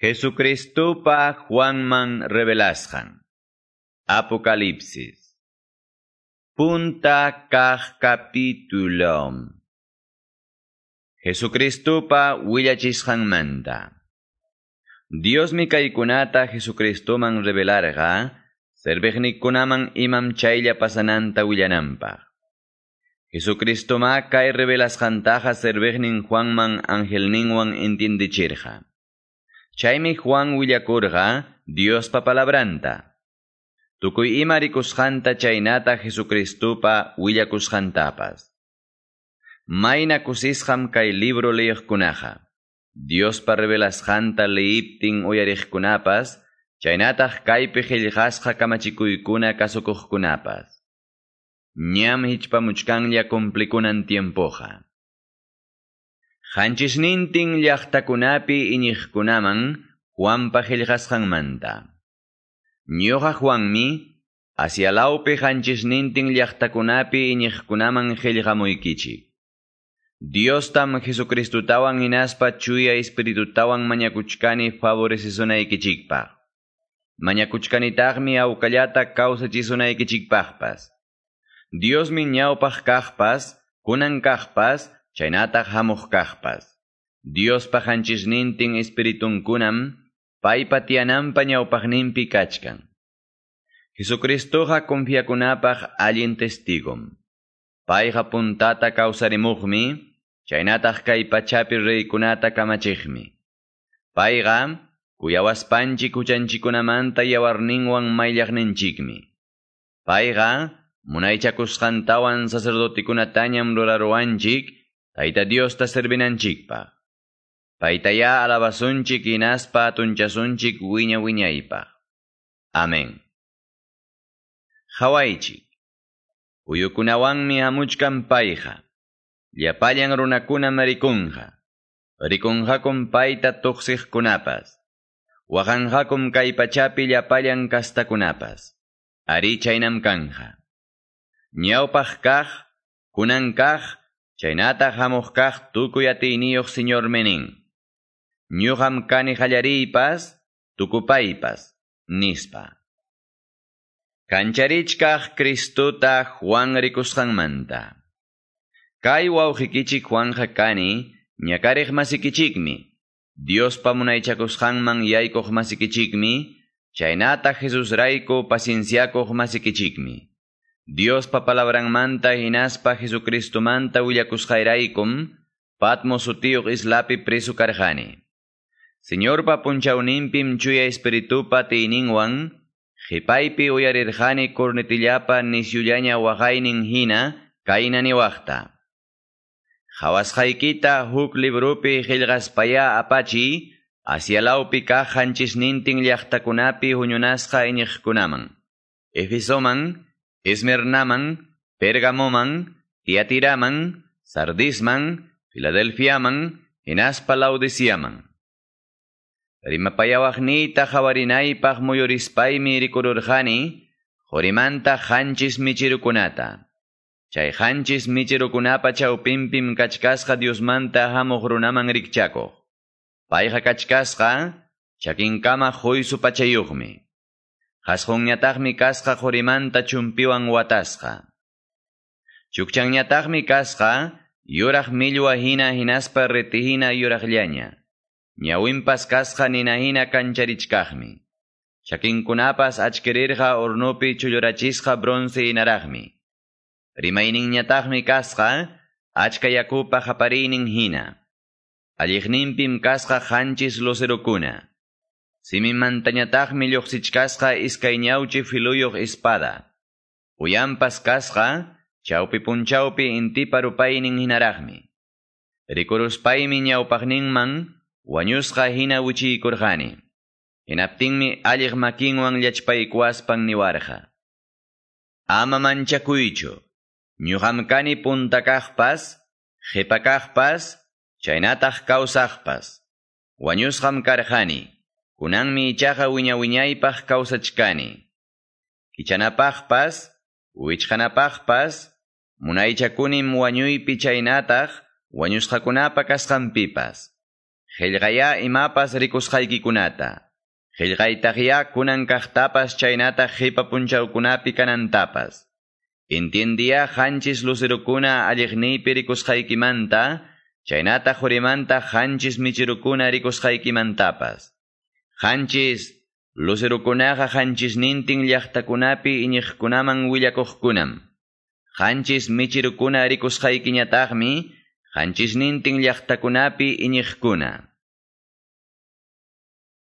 Jesucristupa Juanman revelasjan. Apocalipsis. Punta kaj capítulo. Jesucristupa manda. Dios mi kaikunata Jesucristuman revelarga, kunaman imam chaylla pasananta willanampa. Jesucristoma kay revelasjantaja servejnin Juanman angelninwan intindichirja. Chaymi Juan willakurqa Diospa palabranta. Tukuy ima rikusqanta chaynata Jesucristupa willakusqantapas. Mayna kusisqam kay libro leyiqkunaqa. Diospa revelasqanta leiptin uyariqkunapas, chaynataq kaypi qillqasqa kamachikuykuna kasukuqkunapas. Ñam hichpamuchkanlla kumplikunan tiempoja. Hanchisnintin llaqtakunapi iñiqkunaman Juanpa qillqasqanmanta. Ñuqa Juanmi Asialawpi hanchisnintin llaqtakunapi iñiqkunaman qillqamuykichik. Diostam Jesucristutawan inaspa chuya Espiritutawan mañakuchkani favorecisonaykichikpaq. Mañakuchkanitaqmi awkallata kawsachisunaykichikpaqpas. Diosmi ñawpaq kaqpas, kunan kaqpas, chaynataq hamuq kaqpas. Diospa hanchisnintin espiritunkunam paypa tiyananpa ñawpaqninpi kachkan. Jesucristoqa confiakunapaq allin testigom. Payqa puntata kawsarimuqmi, chaynataq kay pachapi reykunata kamachiqmi. Payqa kuyawaspanchik huchanchikunamanta yawarninwan mayllaqninchikmi. Payqa munaychakusqantawan sacerdotikunatañam ruraruwanchik Tayta Diosta servinanchikpaq. Paytaya alabasunchik inaspa tunchasunchik wiña wiñaypaq. Amén. Hawaychik. Uyukunawanmi hamuchkan payqa. Llapallan runakuna marikunqa. Rikunqakum payta tuqsiqkunapas. Wahanqakum kay pachapi llapallan kastakunapas. Ari chaynam kanja. Ñawpaq kaq, kunan kaq, Chaynata hamuq kaq tukuy señor menin. Ñuqam kani qallariypas, tukupaypas, nispa. Kancharichkaq Kristuta Juan rikusqanmanta. Kay wawqikichik Juanja kani, ñakariq masikichikmi. Diospa munaychakusqanman yaykuq masikichikmi, chaynata Jesus rayku pacienciakuq masikichikmi. Dios pa manta hinaspa Jesucristo manta willakusqayraykum, patmo sutiyuq islapi preso karjani. Señor pa punchaunimpim chuya espiritupa tiyninwan, qhipaypi uyarirqani cornetillapa nisyullaña waqaynin hina, kayna niwaqta. Hawasqaykita huk librupi qillqaspaya apachi, asialawpi kaq hanchisnintin llaqtakunapi huñunasqa iñiqkunaman. Efesoman, Esmernaman, Pergamoman, Tiatiraman, Sardisman, Filadelfiaman, Hinaspa Laodiciaman. Rimapayawaqniyta qawarinaypaq muyurispaymi rikururqani, Jorimanta hanchis michirukunata. Chay hanchis michirukunapa chawpinpim kachkasqa Diosmanta hamuq runaman rikchakuq. Payqa kachkasqa, chakinkama. Qasqunñataqmi kasqa qurimanta chumpiwan watasqa. Chukchanñataqmi kasqa yuraq millwa hina hinaspa retihina yuraqllaña. Ñawinpas kasqa nina hina kancharichkaqmi. Chakinkunapas achkirirqa hornopi chullurachisqa bronce hinaraqmi. Rimayninñataqmi kasqa achka yakupa qapariynin hina. Alliqninpim kasqa qanchis loserukuna. Simimantañataqmi lluqsichkasqa iskay ñawchi filuyuq espada. Uyampas kasqa chawpi punchawpi intipa rupaynin hinaraqmi. Rikuruspaymi ñawpaqninman wañusqa hina wichiykurqani. Hinaptinmi alliq makinwan llachpaykuwaspan niwarqa. Ama manchakuychu. Ñuqam kani puntakaqpas, qhipakaqpas, chaynataq kawsaqpas. Wañusqam karqani. Kunanmi ichaqa wiña wiñaypaq kawsachkani. Kichanapaqpas, wichqanapaqpas, munaychakunim wañuypi chaynataq wañusqakunapa kasqanpipas. Qillqaya imapas rikusqaykikunata. Qillqaytaqya kunan kaqtapas chaynata qipa punchawkunapi kanantapas. Intiendia hanchis lucirukuna alliqniypi rikusqaykimanta, chaynata hurimanta hanchis michirukuna rikusqaykimantapas. Hanchis lucirukunaqa hanchisnintin llaqtakunapi iñiqkunaman willakuqkunam. Hanchis michirukuna rikusqaykiñataqmi, hanchisnintin llaqtakunapi iñiqkuna.